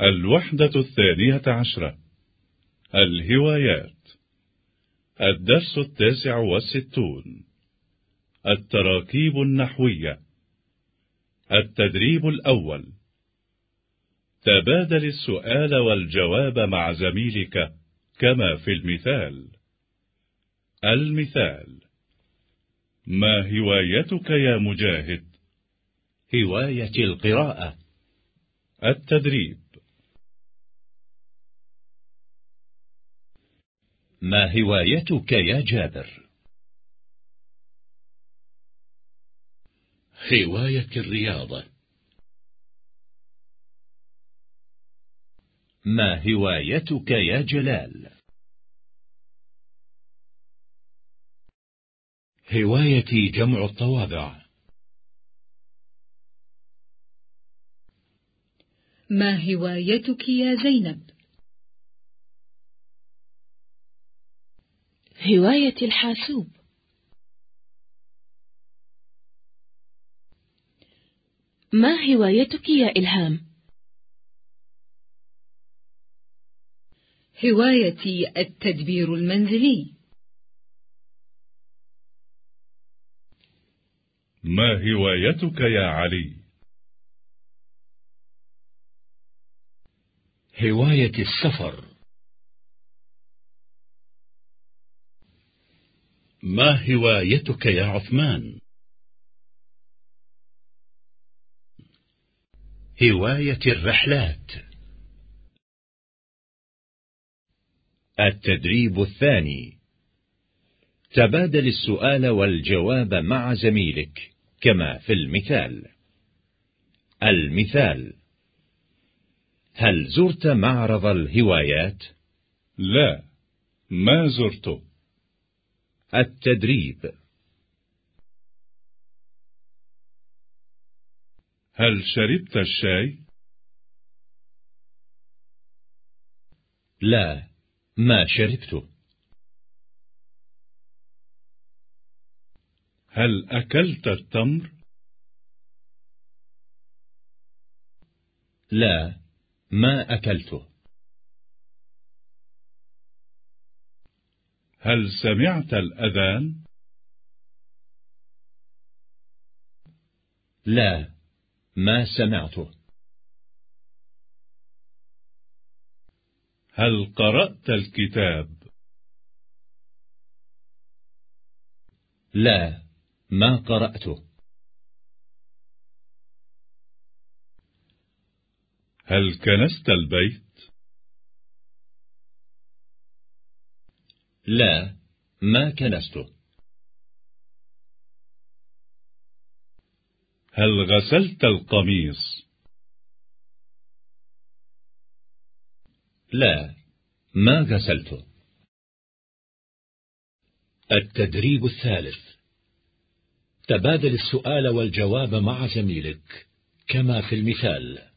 الوحدة الثانية عشرة. الهوايات. الدرس التاسع والستون. التراكيب النحوية. التدريب الأول. تبادل السؤال والجواب مع زميلك كما في المثال. المثال. ما هوايتك يا مجاهد؟ هواية القراءة. التدريب. ما هوايتك يا جابر؟ هواية الرياضة. ما هوايتك يا جلال؟ هوايتي جمع الطوابع. ما هوايتك يا زينب؟ هواية الحاسوب ما هوايتك يا إلهام؟ هوايتي التدبير المنزلي ما هوايتك يا علي؟ هواية السفر ما هوايتك يا عثمان؟ هواية الرحلات. التدريب الثاني. تبادل السؤال والجواب مع زميلك كما في المثال. المثال. هل زرت معرض الهوايات؟ لا ما زرته. التدريب هل شربت الشاي؟ لا ما شربته هل أكلت التمر؟ لا ما أكلته هل سمعت الأذان؟ لا ما سمعته هل قرأت الكتاب؟ لا ما قرأته هل كنست البيت؟ لا ما كنسته هل غسلت القميص؟ لا ما غسلته التدريب الثالث. تبادل السؤال والجواب مع زميلك كما في المثال.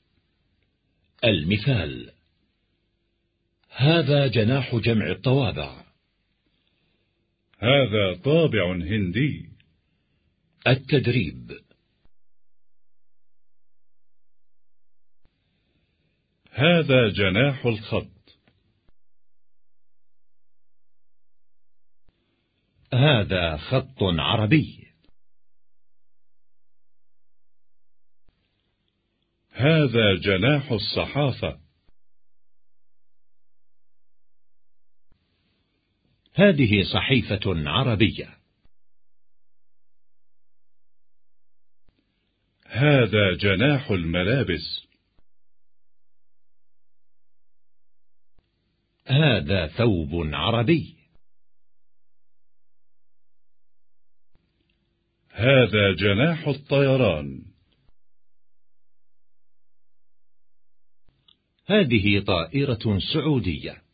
المثال. هذا جناح جمع الطوابع. هذا طابع هندي. التدريب. هذا جناح الخط. هذا خط عربي. هذا جناح الصحافة. هذه صحيفة عربية. هذا جناح الملابس. هذا ثوب عربي. هذا جناح الطيران. هذه طائرة سعودية.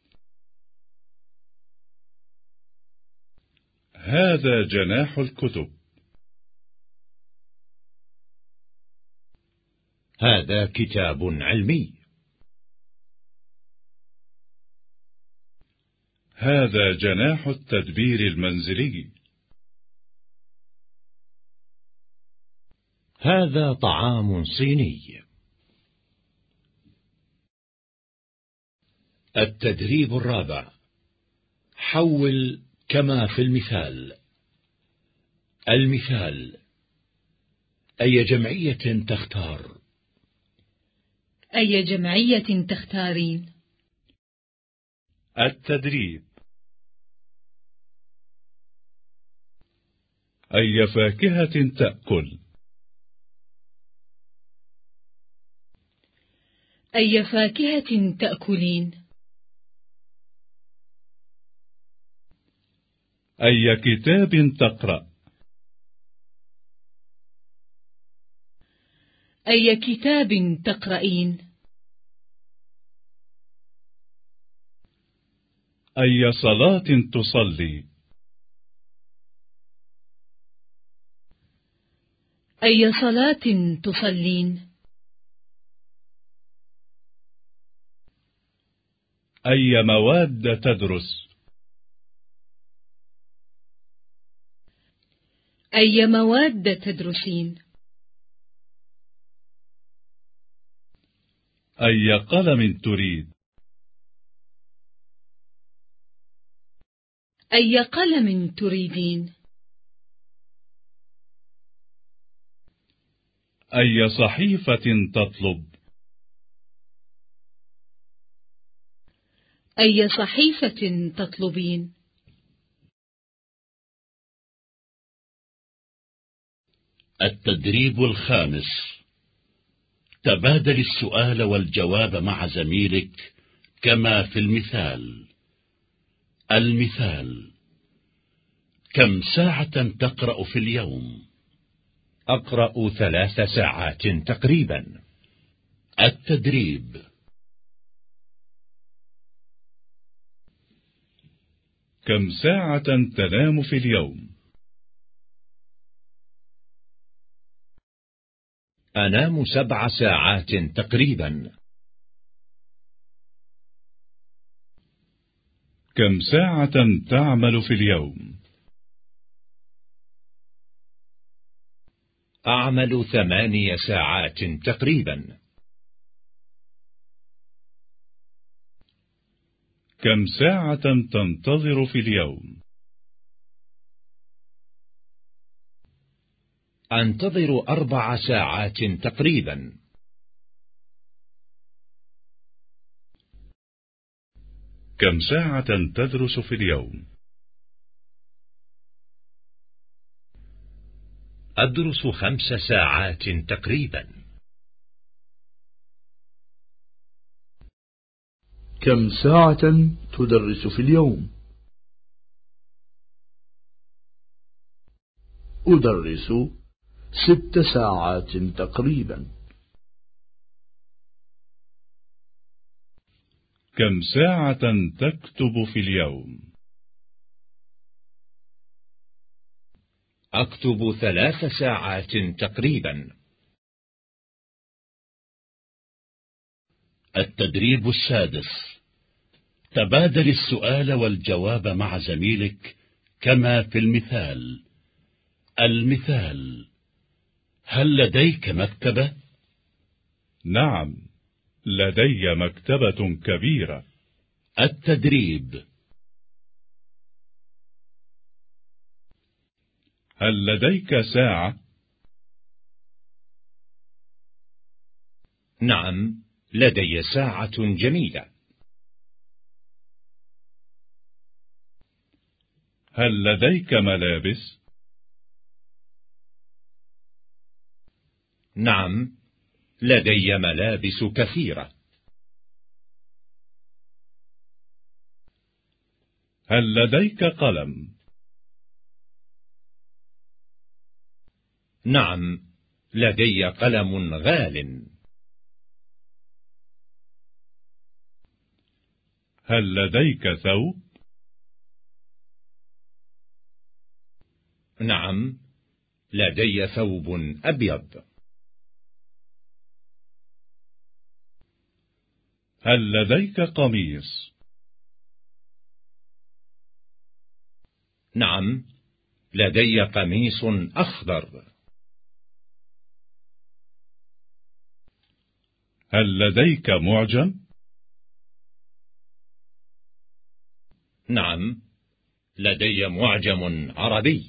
هذا جناح الكتب. هذا كتاب علمي. هذا جناح التدبير المنزلي. هذا طعام صيني. التدريب الرابع. حول كما في المثال. المثال أي جمعية تختار؟ أي جمعية تختارين التدريب. أي فاكهة تأكل؟ أي فاكهة تأكلين؟ أي كتاب تقرأ. أي كتاب تقرأين؟ أي صلاة تصلي؟ أي صلاة تصلين؟ أي مواد تدرس؟ أي مواد تدرسين؟ أي قلم تريد؟ أي قلم تريدين؟ أي صحيفة تطلب؟ أي صحيفة تطلبين؟ التدريب الخامس. تبادل السؤال والجواب مع زميلك كما في المثال. المثال كم ساعة تقرأ في اليوم؟ أقرأ ثلاث ساعات تقريبا. التدريب كم ساعة تنام في اليوم؟ أنام سبع ساعات تقريبا. كم ساعة تعمل في اليوم؟ أعمل ثماني ساعات تقريبا. كم ساعة تنتظر في اليوم؟ أنتظر أربع ساعات تقريبا. كم ساعة تدرس في اليوم؟ أدرس خمس ساعات تقريبا. كم ساعة تدرس في اليوم؟ أدرس ست ساعات تقريبا. كم ساعة تكتب في اليوم؟ أكتب ثلاث ساعات تقريبا. التدريب السادس. تبادل السؤال والجواب مع زميلك كما في المثال. المثال. هل لديك مكتبة؟ نعم لدي مكتبة كبيرة التدريب هل لديك ساعة؟ نعم لدي ساعة جميلة هل لديك ملابس؟ نعم لدي ملابس كثيرة هل لديك قلم؟ نعم لدي قلم غال هل لديك ثوب؟ نعم لدي ثوب أبيض هل لديك قميص؟ نعم لدي قميص أخضر هل لديك معجم؟ نعم لدي معجم عربي